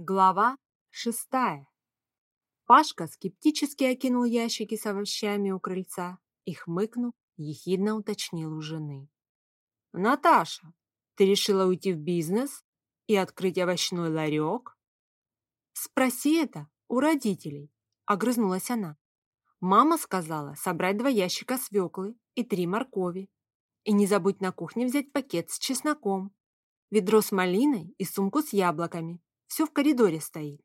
Глава шестая. Пашка скептически окинул ящики с овощами у крыльца и, хмыкнув, ехидно уточнил у жены. «Наташа, ты решила уйти в бизнес и открыть овощной ларек?» «Спроси это у родителей», — огрызнулась она. «Мама сказала собрать два ящика свеклы и три моркови. И не забудь на кухне взять пакет с чесноком, ведро с малиной и сумку с яблоками. Все в коридоре стоит.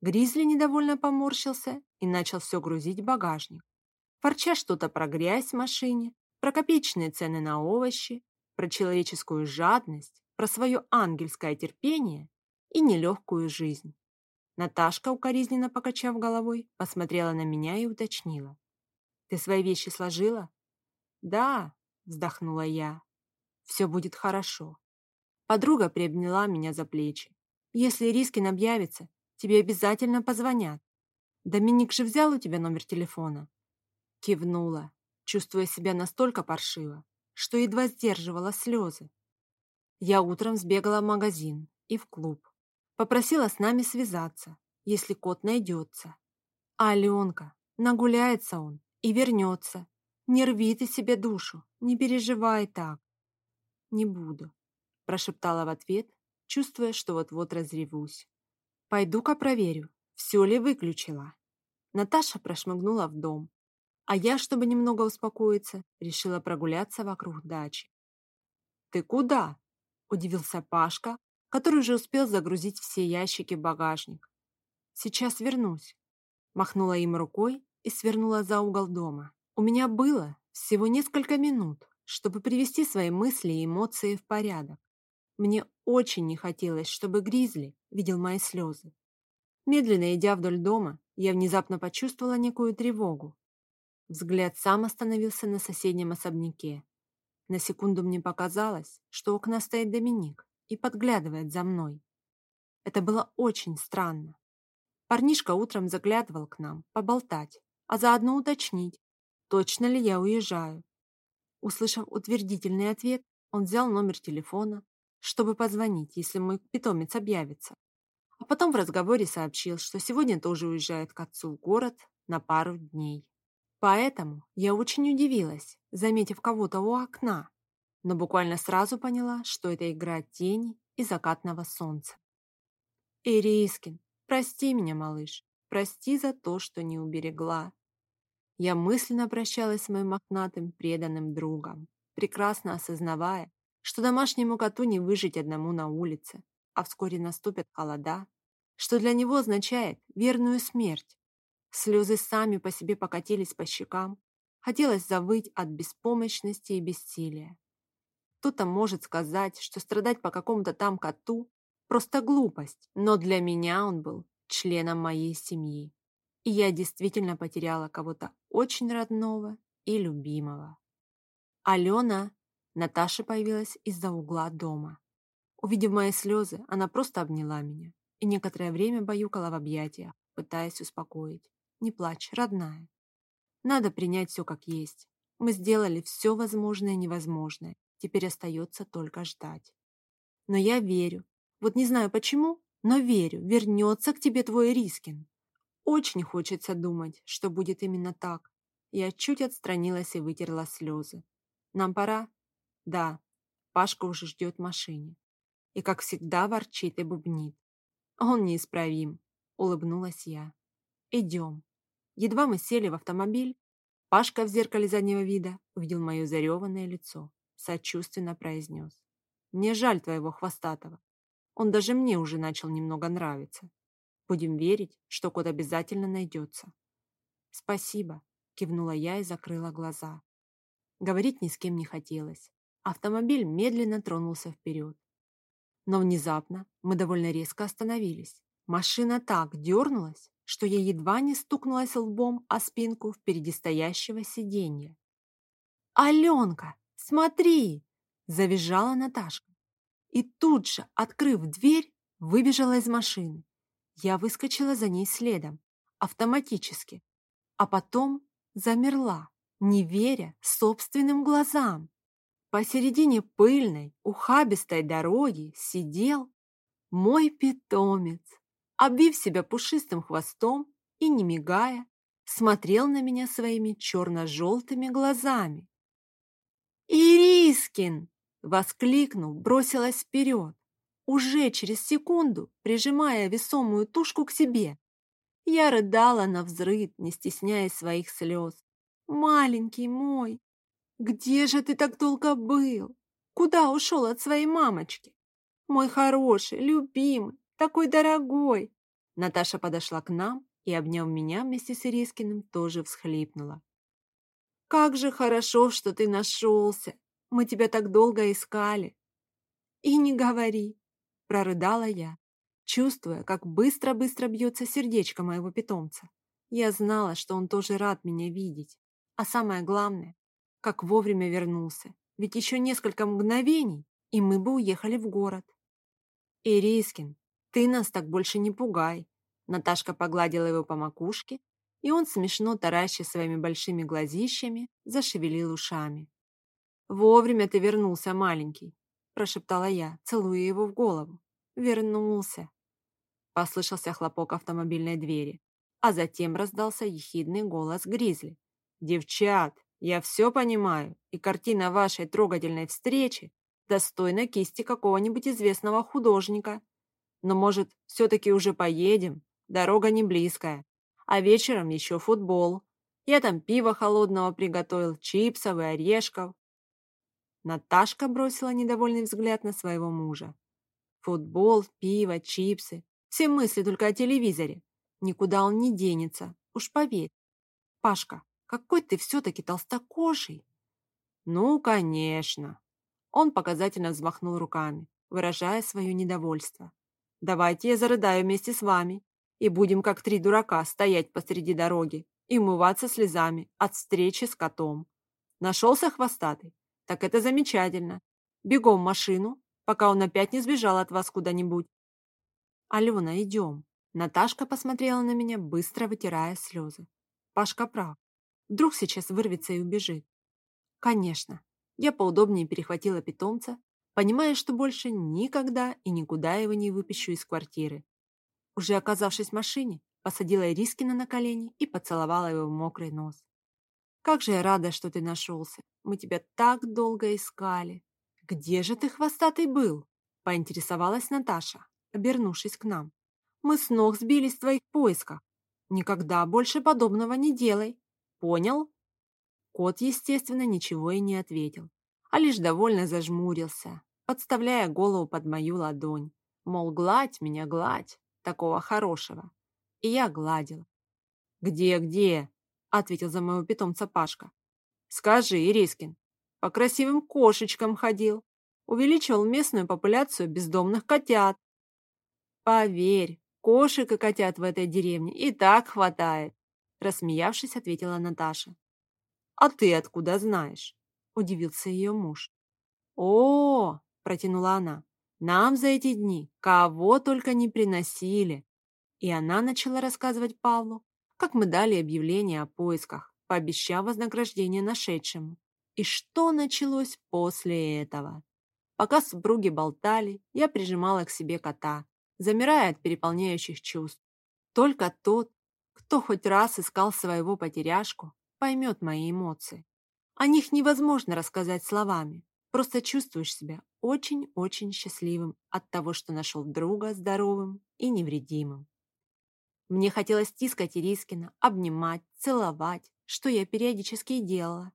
Гризли недовольно поморщился и начал все грузить в багажник. Форча что-то про грязь в машине, про копеечные цены на овощи, про человеческую жадность, про свое ангельское терпение и нелегкую жизнь. Наташка, укоризненно покачав головой, посмотрела на меня и уточнила. «Ты свои вещи сложила?» «Да», — вздохнула я. «Все будет хорошо». Подруга приобняла меня за плечи. Если Рискин объявится, тебе обязательно позвонят. Доминик же взял у тебя номер телефона?» Кивнула, чувствуя себя настолько паршиво, что едва сдерживала слезы. Я утром сбегала в магазин и в клуб. Попросила с нами связаться, если кот найдется. А Аленка, нагуляется он и вернется. Не рви ты себе душу, не переживай так. Не буду, прошептала в ответ чувствуя, что вот-вот разревусь. «Пойду-ка проверю, все ли выключила». Наташа прошмыгнула в дом, а я, чтобы немного успокоиться, решила прогуляться вокруг дачи. «Ты куда?» – удивился Пашка, который уже успел загрузить все ящики в багажник. «Сейчас вернусь», – махнула им рукой и свернула за угол дома. У меня было всего несколько минут, чтобы привести свои мысли и эмоции в порядок. Мне очень не хотелось, чтобы Гризли видел мои слезы. Медленно идя вдоль дома, я внезапно почувствовала некую тревогу. Взгляд сам остановился на соседнем особняке. На секунду мне показалось, что у окна стоит Доминик и подглядывает за мной. Это было очень странно. Парнишка утром заглядывал к нам поболтать, а заодно уточнить, точно ли я уезжаю. Услышав утвердительный ответ, он взял номер телефона, чтобы позвонить, если мой питомец объявится. А потом в разговоре сообщил, что сегодня тоже уезжает к отцу в город на пару дней. Поэтому я очень удивилась, заметив кого-то у окна, но буквально сразу поняла, что это игра тени и закатного солнца. «Ирискин, прости меня, малыш, прости за то, что не уберегла». Я мысленно прощалась с моим мохнатым преданным другом, прекрасно осознавая, что домашнему коту не выжить одному на улице, а вскоре наступят холода, что для него означает верную смерть. Слезы сами по себе покатились по щекам, хотелось завыть от беспомощности и бессилия. Кто-то может сказать, что страдать по какому-то там коту – просто глупость, но для меня он был членом моей семьи. И я действительно потеряла кого-то очень родного и любимого. Алена Наташа появилась из-за угла дома. Увидев мои слезы, она просто обняла меня и некоторое время баюкала в объятиях, пытаясь успокоить. «Не плачь, родная. Надо принять все как есть. Мы сделали все возможное и невозможное. Теперь остается только ждать. Но я верю. Вот не знаю почему, но верю, вернется к тебе твой Рискин. Очень хочется думать, что будет именно так. Я чуть отстранилась и вытерла слезы. Нам пора, да, Пашка уже ждет машине. И, как всегда, ворчит и бубнит. Он неисправим, улыбнулась я. Идем. Едва мы сели в автомобиль, Пашка в зеркале заднего вида увидел мое зареванное лицо, сочувственно произнес. Мне жаль твоего хвостатого. Он даже мне уже начал немного нравиться. Будем верить, что кот обязательно найдется. Спасибо, кивнула я и закрыла глаза. Говорить ни с кем не хотелось. Автомобиль медленно тронулся вперед. Но внезапно мы довольно резко остановились. Машина так дернулась, что я едва не стукнулась лбом о спинку впереди стоящего сиденья. «Аленка, смотри!» – завизжала Наташка. И тут же, открыв дверь, выбежала из машины. Я выскочила за ней следом, автоматически, а потом замерла, не веря собственным глазам. Посередине пыльной, ухабистой дороги сидел мой питомец, обвив себя пушистым хвостом и, не мигая, смотрел на меня своими черно-желтыми глазами. «Ирискин!» — воскликнув, бросилась вперед, уже через секунду прижимая весомую тушку к себе. Я рыдала на взрыд, не стесняя своих слез. «Маленький мой, где же ты так долго был? Куда ушел от своей мамочки? Мой хороший, любимый, такой дорогой!» Наташа подошла к нам и, обняв меня вместе с Ирискиным, тоже всхлипнула. «Как же хорошо, что ты нашелся! Мы тебя так долго искали!» «И не говори!» – прорыдала я, чувствуя, как быстро-быстро бьется сердечко моего питомца. Я знала, что он тоже рад меня видеть. А самое главное, как вовремя вернулся. Ведь еще несколько мгновений, и мы бы уехали в город. «Ирискин, ты нас так больше не пугай!» Наташка погладила его по макушке, и он, смешно тараща своими большими глазищами, зашевелил ушами. «Вовремя ты вернулся, маленький!» – прошептала я, целуя его в голову. «Вернулся!» Послышался хлопок автомобильной двери, а затем раздался ехидный голос Гризли. «Девчат, я все понимаю, и картина вашей трогательной встречи достойна кисти какого-нибудь известного художника. Но, может, все-таки уже поедем? Дорога не близкая. А вечером еще футбол. Я там пиво холодного приготовил, чипсов и орешков. Наташка бросила недовольный взгляд на своего мужа. Футбол, пиво, чипсы. Все мысли только о телевизоре. Никуда он не денется, уж поверь. Пашка, какой ты все-таки толстокожий. Ну, конечно. Он показательно взмахнул руками, выражая свое недовольство. Давайте я зарыдаю вместе с вами и будем как три дурака стоять посреди дороги и умываться слезами от встречи с котом. Нашелся хвостатый? Так это замечательно. Бегом в машину, пока он опять не сбежал от вас куда-нибудь. Алена, идем. Наташка посмотрела на меня, быстро вытирая слезы. Пашка прав. Вдруг сейчас вырвется и убежит. Конечно. Я поудобнее перехватила питомца, понимая, что больше никогда и никуда его не выпущу из квартиры. Уже оказавшись в машине, посадила Ирискина на колени и поцеловала его в мокрый нос. «Как же я рада, что ты нашелся! Мы тебя так долго искали!» «Где же ты, хвостатый, был?» – поинтересовалась Наташа, обернувшись к нам. «Мы с ног сбились в твоих поисках. Никогда больше подобного не делай. Понял?» Кот, естественно, ничего и не ответил, а лишь довольно зажмурился, подставляя голову под мою ладонь. Мол, гладь меня, гладь такого хорошего. И я гладила. «Где, где?» – ответил за моего питомца Пашка. «Скажи, Ирискин, по красивым кошечкам ходил, увеличивал местную популяцию бездомных котят. Поверь, кошек и котят в этой деревне и так хватает», – рассмеявшись, ответила Наташа. «А ты откуда знаешь?» – удивился ее муж. «О, – протянула она, нам за эти дни кого только не приносили. И она начала рассказывать Павлу, как мы дали объявление о поисках, пообещав вознаграждение нашедшему. И что началось после этого? Пока супруги болтали, я прижимала к себе кота, замирая от переполняющих чувств. Только тот, кто хоть раз искал своего потеряшку, поймет мои эмоции. О них невозможно рассказать словами, Просто чувствуешь себя очень-очень счастливым от того, что нашел друга здоровым и невредимым. Мне хотелось тискать Ирискина, обнимать, целовать, что я периодически и делала.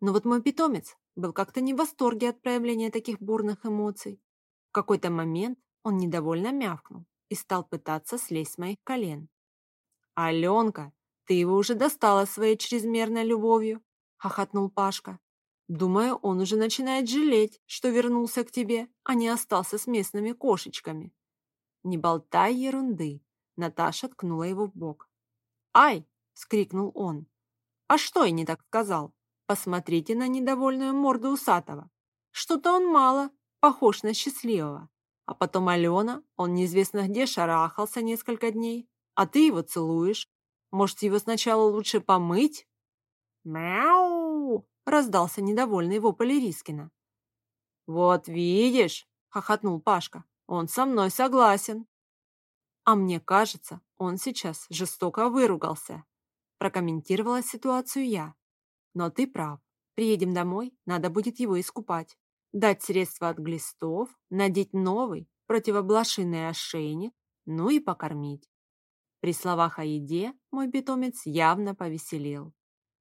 Но вот мой питомец был как-то не в восторге от проявления таких бурных эмоций. В какой-то момент он недовольно мявкнул и стал пытаться слезть с моих колен. «Аленка, ты его уже достала своей чрезмерной любовью!» – хохотнул Пашка. Думаю, он уже начинает жалеть, что вернулся к тебе, а не остался с местными кошечками. Не болтай ерунды. Наташа ткнула его в бок. «Ай!» — скрикнул он. «А что я не так сказал? Посмотрите на недовольную морду усатого. Что-то он мало, похож на счастливого. А потом Алена, он неизвестно где шарахался несколько дней, а ты его целуешь. Может, его сначала лучше помыть?» «Мяу!» раздался недовольный вопль Ирискина. «Вот видишь!» — хохотнул Пашка. «Он со мной согласен!» А мне кажется, он сейчас жестоко выругался. Прокомментировала ситуацию я. Но ты прав. Приедем домой, надо будет его искупать. Дать средства от глистов, надеть новый противоблошиный ошейник, ну и покормить. При словах о еде мой питомец явно повеселел.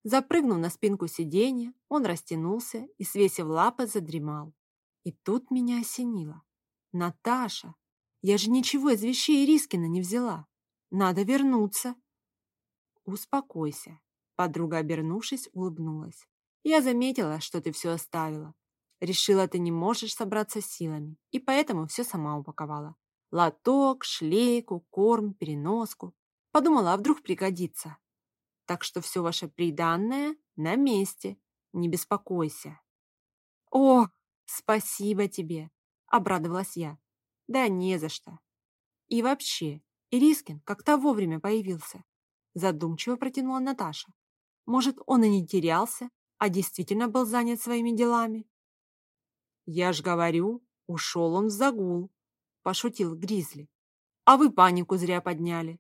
Запрыгнув на спинку сиденья, он растянулся и, свесив лапы, задремал. И тут меня осенило. «Наташа, я же ничего из вещей Рискина не взяла. Надо вернуться». «Успокойся», — подруга, обернувшись, улыбнулась. «Я заметила, что ты все оставила. Решила, ты не можешь собраться силами, и поэтому все сама упаковала. Лоток, шлейку, корм, переноску. Подумала, а вдруг пригодится. Так что все ваше приданное на месте. Не беспокойся». «О, спасибо тебе!» — обрадовалась я. «Да не за что. И вообще, Ирискин как-то вовремя появился. Задумчиво протянула Наташа. Может, он и не терялся, а действительно был занят своими делами? Я ж говорю, ушел он в загул, пошутил Гризли. А вы панику зря подняли.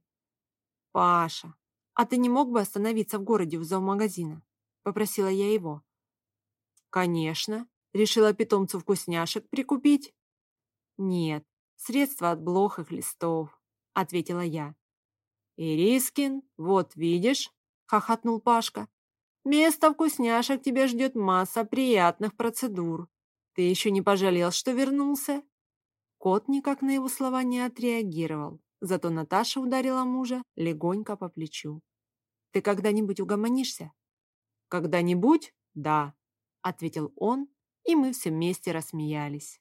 Паша, а ты не мог бы остановиться в городе у зоомагазина? Попросила я его. Конечно, решила питомцу вкусняшек прикупить. Нет, средства от блох листов, ответила я. «Ирискин, вот видишь», — хохотнул Пашка, «место вкусняшек тебе ждет масса приятных процедур. Ты еще не пожалел, что вернулся?» Кот никак на его слова не отреагировал, зато Наташа ударила мужа легонько по плечу. «Ты когда-нибудь угомонишься?» «Когда-нибудь? Да», — ответил он, и мы все вместе рассмеялись.